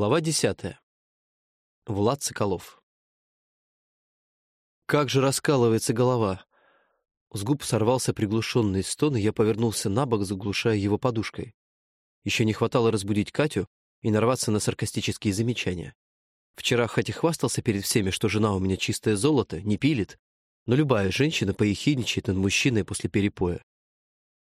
Глава десятая. Влад Соколов. Как же раскалывается голова! С губ сорвался приглушенный стон, и я повернулся на бок, заглушая его подушкой. Еще не хватало разбудить Катю и нарваться на саркастические замечания. Вчера хоть и хвастался перед всеми, что жена у меня чистое золото, не пилит, но любая женщина поехидничает над мужчиной после перепоя.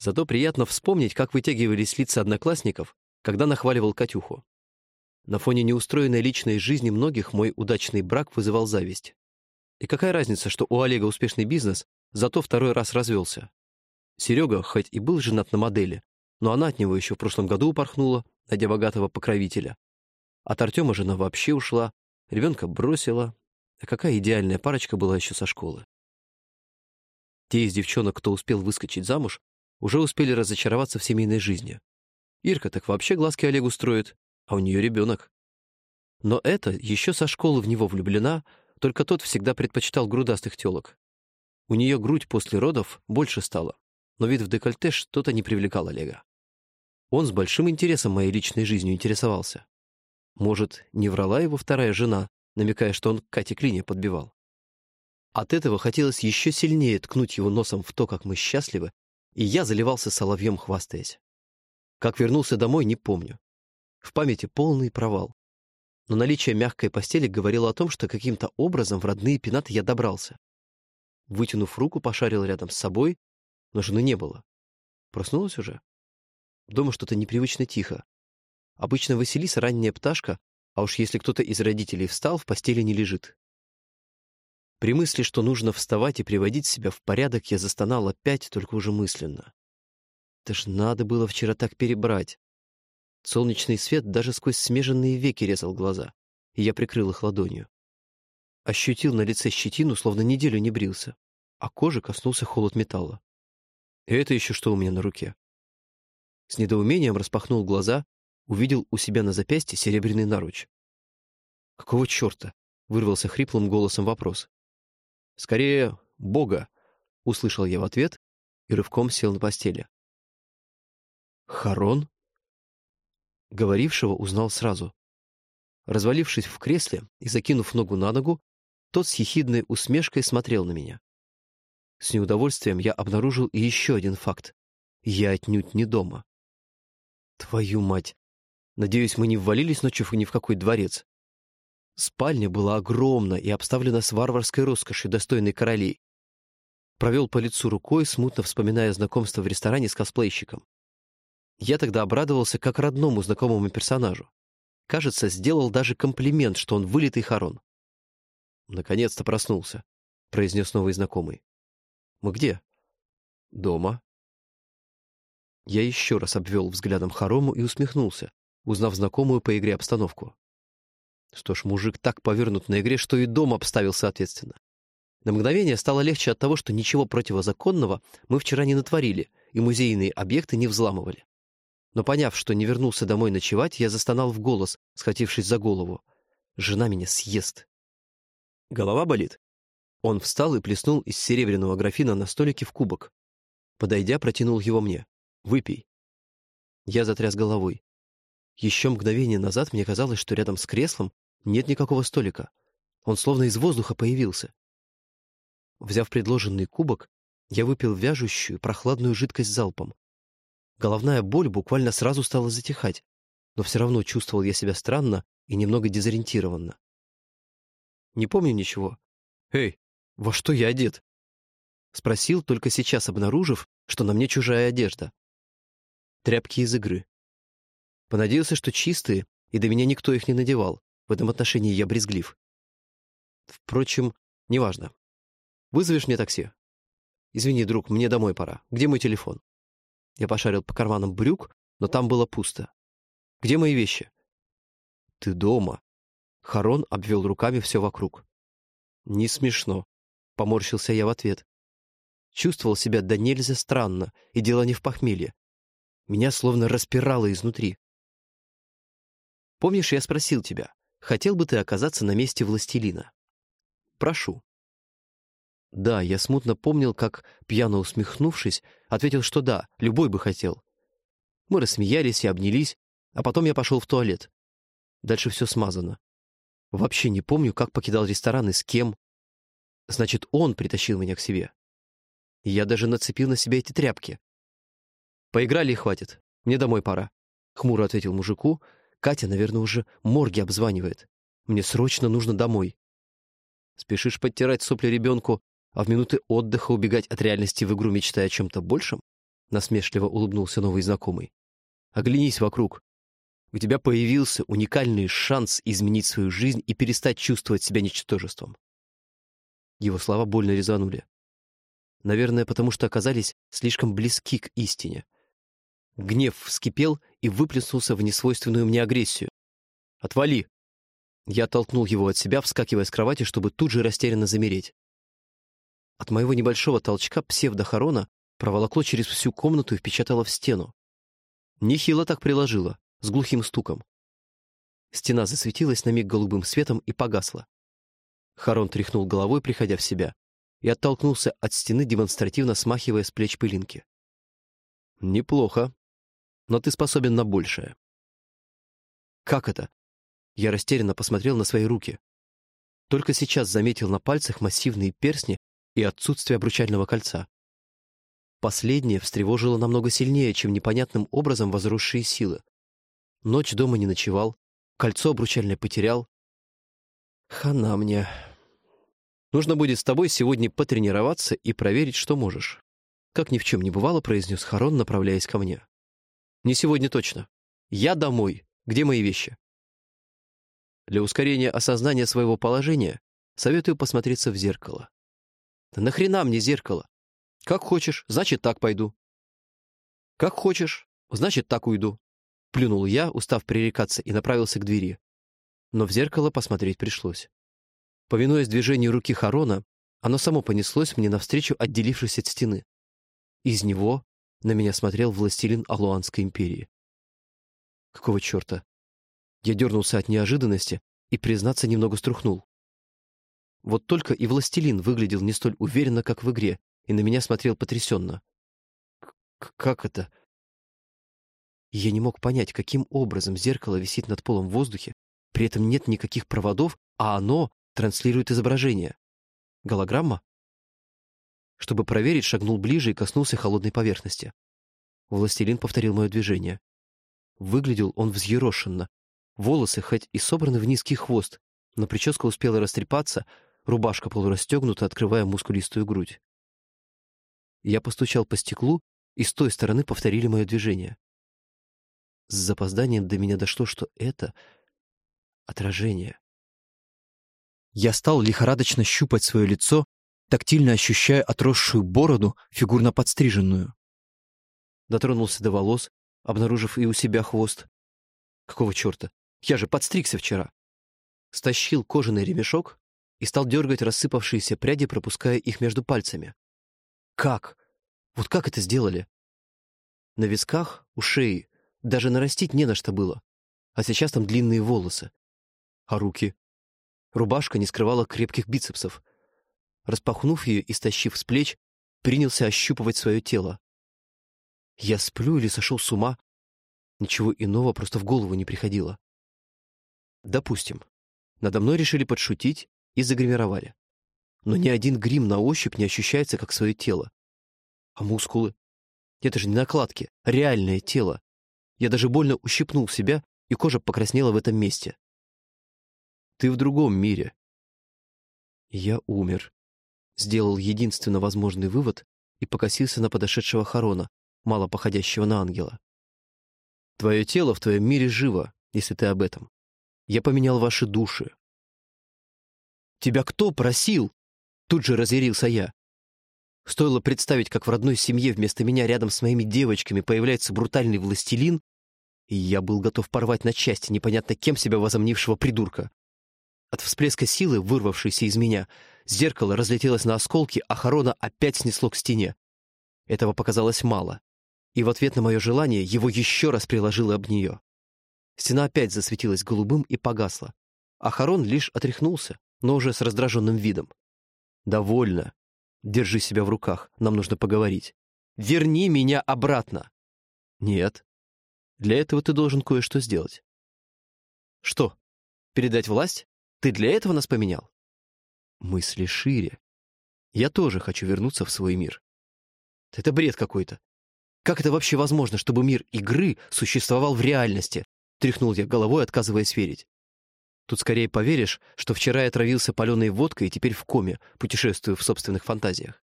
Зато приятно вспомнить, как вытягивались лица одноклассников, когда нахваливал Катюху. На фоне неустроенной личной жизни многих мой удачный брак вызывал зависть. И какая разница, что у Олега успешный бизнес, зато второй раз развелся. Серега, хоть и был женат на модели, но она от него еще в прошлом году упорхнула, найдя богатого покровителя. От Артема жена вообще ушла, ребенка бросила. А какая идеальная парочка была еще со школы. Те из девчонок, кто успел выскочить замуж, уже успели разочароваться в семейной жизни. Ирка так вообще глазки Олегу строит, а у нее ребенок. Но это еще со школы в него влюблена, только тот всегда предпочитал грудастых телок. У нее грудь после родов больше стала, но вид в декольте что-то не привлекал Олега. Он с большим интересом моей личной жизнью интересовался. Может, не врала его вторая жена, намекая, что он Кате Клине подбивал. От этого хотелось еще сильнее ткнуть его носом в то, как мы счастливы, и я заливался соловьем, хвастаясь. Как вернулся домой, не помню. В памяти полный провал. Но наличие мягкой постели говорило о том, что каким-то образом в родные пенаты я добрался. Вытянув руку, пошарил рядом с собой, но жены не было. Проснулась уже? Дома что-то непривычно тихо. Обычно Василиса ранняя пташка, а уж если кто-то из родителей встал, в постели не лежит. При мысли, что нужно вставать и приводить себя в порядок, я застонал опять, только уже мысленно. Это ж надо было вчера так перебрать. Солнечный свет даже сквозь смеженные веки резал глаза, и я прикрыл их ладонью. Ощутил на лице щетину, словно неделю не брился, а кожи коснулся холод металла. Это еще что у меня на руке? С недоумением распахнул глаза, увидел у себя на запястье серебряный наруч. «Какого черта?» — вырвался хриплым голосом вопрос. «Скорее, Бога!» — услышал я в ответ и рывком сел на постели. «Харон?» Говорившего узнал сразу. Развалившись в кресле и закинув ногу на ногу, тот с ехидной усмешкой смотрел на меня. С неудовольствием я обнаружил и еще один факт. Я отнюдь не дома. Твою мать! Надеюсь, мы не ввалились ночью ни в какой дворец. Спальня была огромна и обставлена с варварской роскошью, достойной королей. Провел по лицу рукой, смутно вспоминая знакомство в ресторане с косплейщиком. Я тогда обрадовался как родному знакомому персонажу. Кажется, сделал даже комплимент, что он вылитый Харон. «Наконец-то проснулся», — произнес новый знакомый. «Мы где?» «Дома». Я еще раз обвел взглядом Харому и усмехнулся, узнав знакомую по игре обстановку. Что ж, мужик так повернут на игре, что и дом обставил соответственно. На мгновение стало легче от того, что ничего противозаконного мы вчера не натворили и музейные объекты не взламывали. Но поняв, что не вернулся домой ночевать, я застонал в голос, схватившись за голову. Жена меня съест. Голова болит? Он встал и плеснул из серебряного графина на столике в кубок. Подойдя, протянул его мне. «Выпей». Я затряс головой. Еще мгновение назад мне казалось, что рядом с креслом нет никакого столика. Он словно из воздуха появился. Взяв предложенный кубок, я выпил вяжущую, прохладную жидкость залпом. Головная боль буквально сразу стала затихать, но все равно чувствовал я себя странно и немного дезориентированно. Не помню ничего. «Эй, во что я одет?» Спросил, только сейчас обнаружив, что на мне чужая одежда. Тряпки из игры. Понадеялся, что чистые, и до меня никто их не надевал. В этом отношении я брезглив. Впрочем, неважно. Вызовешь мне такси? Извини, друг, мне домой пора. Где мой телефон? Я пошарил по карманам брюк, но там было пусто. «Где мои вещи?» «Ты дома». Харон обвел руками все вокруг. «Не смешно», — поморщился я в ответ. Чувствовал себя до нельзя странно, и дело не в похмелье. Меня словно распирало изнутри. «Помнишь, я спросил тебя, хотел бы ты оказаться на месте властелина?» «Прошу». Да, я смутно помнил, как, пьяно усмехнувшись, ответил, что да, любой бы хотел. Мы рассмеялись и обнялись, а потом я пошел в туалет. Дальше все смазано. Вообще не помню, как покидал ресторан и с кем. Значит, он притащил меня к себе. Я даже нацепил на себя эти тряпки. Поиграли и хватит. Мне домой пора. Хмуро ответил мужику. Катя, наверное, уже морги обзванивает. Мне срочно нужно домой. Спешишь подтирать сопли ребенку, а в минуты отдыха убегать от реальности в игру, мечтая о чем-то большем? Насмешливо улыбнулся новый знакомый. Оглянись вокруг. У тебя появился уникальный шанс изменить свою жизнь и перестать чувствовать себя ничтожеством. Его слова больно резанули. Наверное, потому что оказались слишком близки к истине. Гнев вскипел и выплеснулся в несвойственную мне агрессию. «Отвали!» Я толкнул его от себя, вскакивая с кровати, чтобы тут же растерянно замереть. От моего небольшого толчка псевдохорона проволокло через всю комнату и впечатало в стену. Нехило так приложило, с глухим стуком. Стена засветилась на миг голубым светом и погасла. Харон тряхнул головой, приходя в себя, и оттолкнулся от стены, демонстративно смахивая с плеч пылинки. «Неплохо, но ты способен на большее». «Как это?» Я растерянно посмотрел на свои руки. Только сейчас заметил на пальцах массивные перстни и отсутствие обручального кольца. Последнее встревожило намного сильнее, чем непонятным образом возросшие силы. Ночь дома не ночевал, кольцо обручальное потерял. Хана мне. Нужно будет с тобой сегодня потренироваться и проверить, что можешь. Как ни в чем не бывало, произнес Харон, направляясь ко мне. Не сегодня точно. Я домой. Где мои вещи? Для ускорения осознания своего положения советую посмотреться в зеркало. Да нахрена мне зеркало? Как хочешь, значит, так пойду. Как хочешь, значит, так уйду. Плюнул я, устав пререкаться, и направился к двери. Но в зеркало посмотреть пришлось. Повинуясь движению руки Харона, оно само понеслось мне навстречу, отделившись от стены. Из него на меня смотрел властелин Алуанской империи. Какого черта? Я дернулся от неожиданности и, признаться, немного струхнул. Вот только и властелин выглядел не столь уверенно, как в игре, и на меня смотрел потрясенно. «Как это?» Я не мог понять, каким образом зеркало висит над полом в воздухе, при этом нет никаких проводов, а оно транслирует изображение. Голограмма? Чтобы проверить, шагнул ближе и коснулся холодной поверхности. Властелин повторил мое движение. Выглядел он взъерошенно, Волосы хоть и собраны в низкий хвост, но прическа успела растрепаться, рубашка полурастегнута, открывая мускулистую грудь. Я постучал по стеклу, и с той стороны повторили мое движение. С запозданием до меня дошло, что это отражение. Я стал лихорадочно щупать свое лицо, тактильно ощущая отросшую бороду, фигурно подстриженную. Дотронулся до волос, обнаружив и у себя хвост. Какого черта? Я же подстригся вчера. Стащил кожаный ремешок и стал дергать рассыпавшиеся пряди, пропуская их между пальцами. Как? Вот как это сделали? На висках, у шеи, даже нарастить не на что было. А сейчас там длинные волосы. А руки? Рубашка не скрывала крепких бицепсов. Распахнув ее и стащив с плеч, принялся ощупывать свое тело. Я сплю или сошел с ума? Ничего иного просто в голову не приходило. Допустим, надо мной решили подшутить и загримировали. Но ни один грим на ощупь не ощущается, как свое тело. А мускулы? Это же не накладки, реальное тело. Я даже больно ущипнул себя, и кожа покраснела в этом месте. Ты в другом мире. Я умер. Сделал единственно возможный вывод и покосился на подошедшего Харона, мало походящего на ангела. Твое тело в твоем мире живо, если ты об этом. Я поменял ваши души. Тебя кто просил? Тут же разъярился я. Стоило представить, как в родной семье вместо меня рядом с моими девочками появляется брутальный властелин, и я был готов порвать на части непонятно кем себя возомнившего придурка. От всплеска силы, вырвавшейся из меня, зеркало разлетелось на осколки, а Харона опять снесло к стене. Этого показалось мало, и в ответ на мое желание его еще раз приложило об нее. Стена опять засветилась голубым и погасла. А Харон лишь отряхнулся, но уже с раздраженным видом. «Довольно. Держи себя в руках, нам нужно поговорить. Верни меня обратно!» «Нет. Для этого ты должен кое-что сделать». Что? Передать власть? Ты для этого нас поменял? Мысли шире. Я тоже хочу вернуться в свой мир. Это бред какой-то. Как это вообще возможно, чтобы мир игры существовал в реальности? Тряхнул я головой, отказываясь верить. Тут скорее поверишь, что вчера я травился паленой водкой и теперь в коме, путешествую в собственных фантазиях.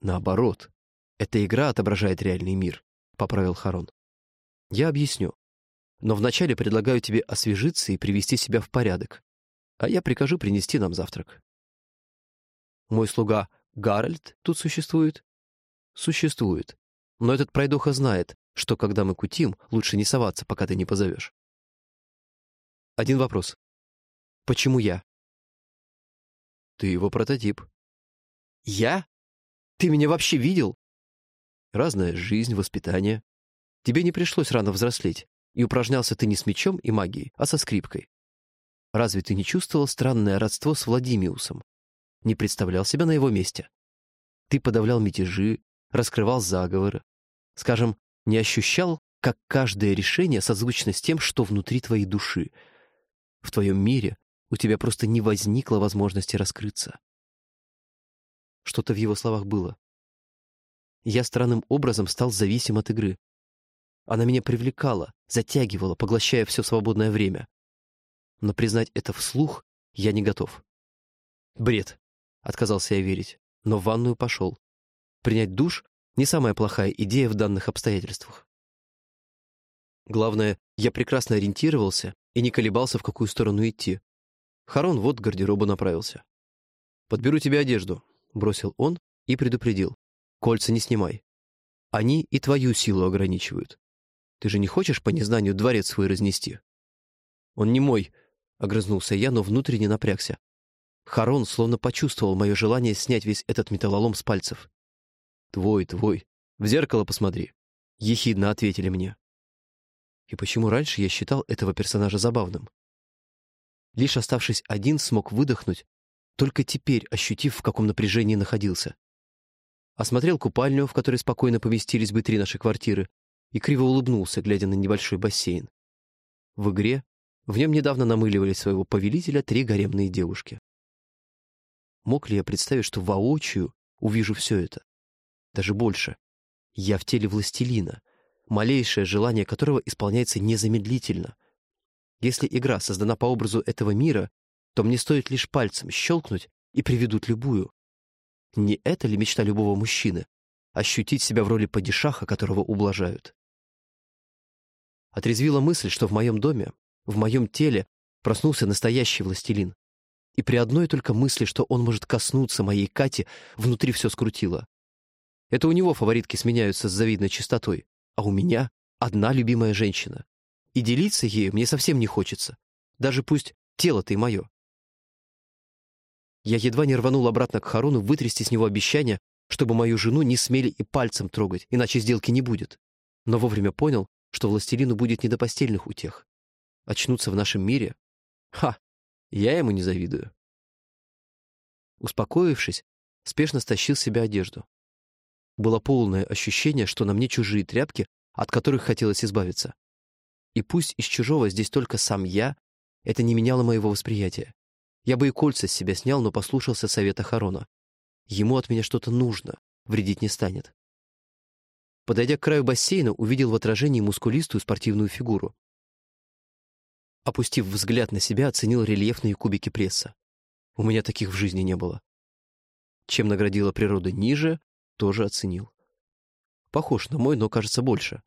Наоборот, эта игра отображает реальный мир, — поправил Харон. Я объясню. Но вначале предлагаю тебе освежиться и привести себя в порядок, а я прикажу принести нам завтрак. Мой слуга Гарольд тут существует? Существует. Но этот пройдоха знает, что когда мы кутим, лучше не соваться, пока ты не позовешь. Один вопрос. Почему я? Ты его прототип. Я? Ты меня вообще видел? Разная жизнь, воспитание. Тебе не пришлось рано взрослеть, и упражнялся ты не с мечом и магией, а со скрипкой. Разве ты не чувствовал странное родство с Владимиусом? Не представлял себя на его месте? Ты подавлял мятежи, раскрывал заговоры. Скажем, не ощущал, как каждое решение созвучно с тем, что внутри твоей души — в твоем мире у тебя просто не возникло возможности раскрыться. Что-то в его словах было. Я странным образом стал зависим от игры. Она меня привлекала, затягивала, поглощая все свободное время. Но признать это вслух я не готов. Бред, отказался я верить, но в ванную пошел. Принять душ — не самая плохая идея в данных обстоятельствах. Главное, я прекрасно ориентировался и не колебался, в какую сторону идти. Харон вот к гардеробу направился. «Подберу тебе одежду», — бросил он и предупредил. «Кольца не снимай. Они и твою силу ограничивают. Ты же не хочешь по незнанию дворец свой разнести?» «Он не мой», — огрызнулся я, но внутренне напрягся. Харон словно почувствовал мое желание снять весь этот металлолом с пальцев. «Твой, твой. В зеркало посмотри», — ехидно ответили мне. И почему раньше я считал этого персонажа забавным? Лишь оставшись один, смог выдохнуть, только теперь ощутив, в каком напряжении находился. Осмотрел купальню, в которой спокойно поместились бы три наши квартиры, и криво улыбнулся, глядя на небольшой бассейн. В игре в нем недавно намыливали своего повелителя три гаремные девушки. Мог ли я представить, что воочию увижу все это? Даже больше. Я в теле властелина — малейшее желание которого исполняется незамедлительно. Если игра создана по образу этого мира, то мне стоит лишь пальцем щелкнуть и приведут любую. Не это ли мечта любого мужчины — ощутить себя в роли падишаха, которого ублажают? Отрезвила мысль, что в моем доме, в моем теле проснулся настоящий властелин. И при одной только мысли, что он может коснуться моей Кати, внутри все скрутило. Это у него фаворитки сменяются с завидной частотой а у меня одна любимая женщина. И делиться ею мне совсем не хочется. Даже пусть тело-то и мое. Я едва не рванул обратно к Харуну вытрясти с него обещание, чтобы мою жену не смели и пальцем трогать, иначе сделки не будет. Но вовремя понял, что властелину будет не до постельных утех. Очнуться в нашем мире? Ха! Я ему не завидую. Успокоившись, спешно стащил с себя одежду. Было полное ощущение, что на мне чужие тряпки, от которых хотелось избавиться. И пусть из чужого здесь только сам я, это не меняло моего восприятия. Я бы и кольца с себя снял, но послушался совета Харона. Ему от меня что-то нужно, вредить не станет. Подойдя к краю бассейна, увидел в отражении мускулистую спортивную фигуру. Опустив взгляд на себя, оценил рельефные кубики пресса. У меня таких в жизни не было. Чем наградила природа ниже, тоже оценил. Похож на мой, но кажется больше.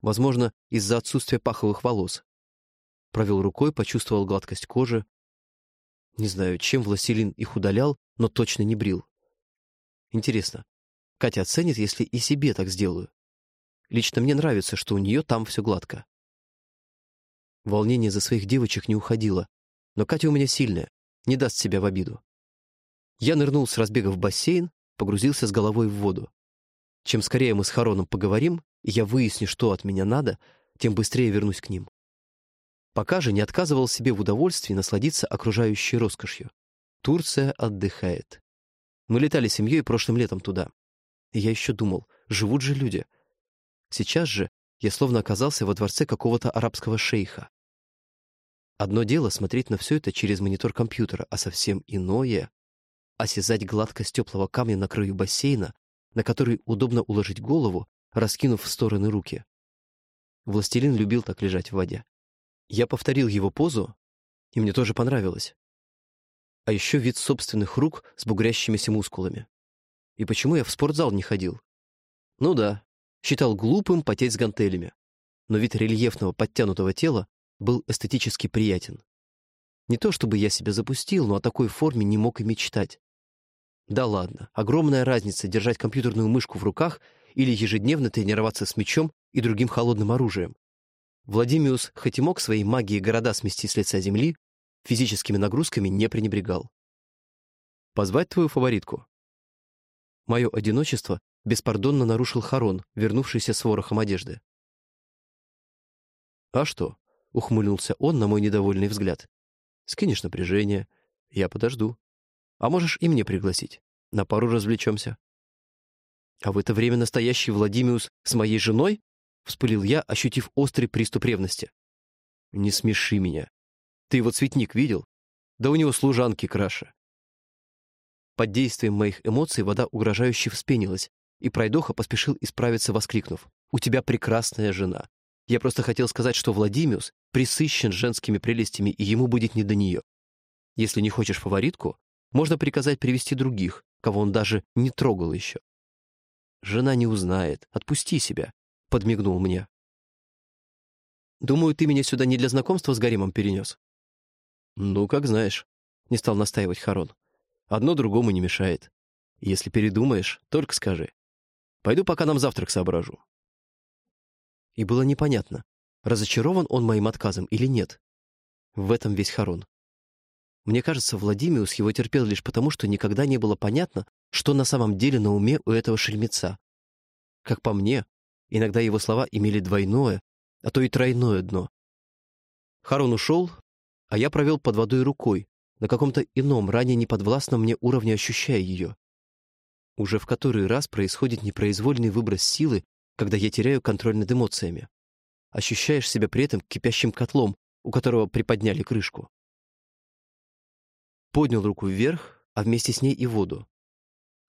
Возможно, из-за отсутствия паховых волос. Провел рукой, почувствовал гладкость кожи. Не знаю, чем властелин их удалял, но точно не брил. Интересно, Катя оценит, если и себе так сделаю? Лично мне нравится, что у нее там все гладко. Волнение за своих девочек не уходило, но Катя у меня сильная, не даст себя в обиду. Я нырнул с разбега в бассейн, погрузился с головой в воду. Чем скорее мы с Хароном поговорим, и я выясню, что от меня надо, тем быстрее вернусь к ним. Пока же не отказывал себе в удовольствии насладиться окружающей роскошью. Турция отдыхает. Мы летали семьей прошлым летом туда. И я еще думал, живут же люди. Сейчас же я словно оказался во дворце какого-то арабского шейха. Одно дело смотреть на все это через монитор компьютера, а совсем иное — осязать гладкость теплого камня на краю бассейна, на который удобно уложить голову, раскинув в стороны руки. Властелин любил так лежать в воде. Я повторил его позу, и мне тоже понравилось. А еще вид собственных рук с бугрящимися мускулами. И почему я в спортзал не ходил? Ну да, считал глупым потеть с гантелями. Но вид рельефного подтянутого тела был эстетически приятен. Не то чтобы я себя запустил, но о такой форме не мог и мечтать. Да ладно, огромная разница держать компьютерную мышку в руках или ежедневно тренироваться с мечом и другим холодным оружием. Владимиус, хоть и мог своей магией города смести с лица земли, физическими нагрузками не пренебрегал. «Позвать твою фаворитку?» Мое одиночество беспардонно нарушил Харон, вернувшийся с ворохом одежды. «А что?» — ухмыльнулся он на мой недовольный взгляд. «Скинешь напряжение. Я подожду. А можешь и мне пригласить. На пару развлечемся». «А в это время настоящий Владимиус с моей женой?» — вспылил я, ощутив острый приступ ревности. «Не смеши меня. Ты его цветник видел? Да у него служанки краше». Под действием моих эмоций вода угрожающе вспенилась, и пройдоха поспешил исправиться, воскликнув. «У тебя прекрасная жена. Я просто хотел сказать, что Владимиус присыщен женскими прелестями, и ему будет не до нее. Если не хочешь фаворитку, можно приказать привести других, кого он даже не трогал еще. Жена не узнает. Отпусти себя, — подмигнул мне. Думаю, ты меня сюда не для знакомства с Гаримом перенес. Ну, как знаешь, — не стал настаивать Харон. Одно другому не мешает. Если передумаешь, только скажи. Пойду пока нам завтрак соображу и было непонятно, разочарован он моим отказом или нет. В этом весь Харон. Мне кажется, Владимиус его терпел лишь потому, что никогда не было понятно, что на самом деле на уме у этого шельмеца. Как по мне, иногда его слова имели двойное, а то и тройное дно. Харон ушел, а я провел под водой рукой, на каком-то ином, ранее неподвластном мне уровне ощущая ее. Уже в который раз происходит непроизвольный выброс силы когда я теряю контроль над эмоциями. Ощущаешь себя при этом кипящим котлом, у которого приподняли крышку. Поднял руку вверх, а вместе с ней и воду.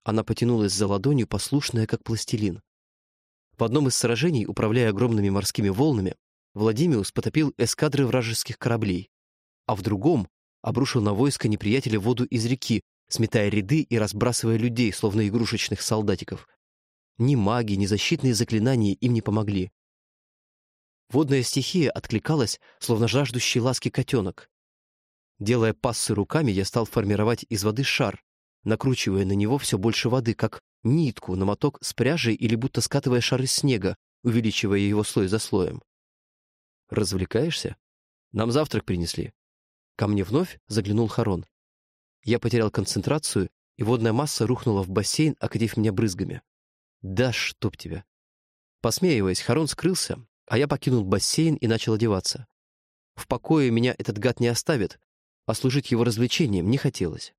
Она потянулась за ладонью, послушная, как пластилин. В одном из сражений, управляя огромными морскими волнами, Владимиус потопил эскадры вражеских кораблей, а в другом обрушил на войско неприятеля воду из реки, сметая ряды и разбрасывая людей, словно игрушечных солдатиков. Ни маги, ни защитные заклинания им не помогли. Водная стихия откликалась, словно жаждущий ласки котенок. Делая пассы руками, я стал формировать из воды шар, накручивая на него все больше воды, как нитку на моток с пряжей или будто скатывая шар из снега, увеличивая его слой за слоем. «Развлекаешься? Нам завтрак принесли». Ко мне вновь заглянул Харон. Я потерял концентрацию, и водная масса рухнула в бассейн, окатив меня брызгами. Да чтоб тебя. Посмеиваясь, Харон скрылся, а я покинул бассейн и начал одеваться. В покое меня этот гад не оставит, а служить его развлечением не хотелось.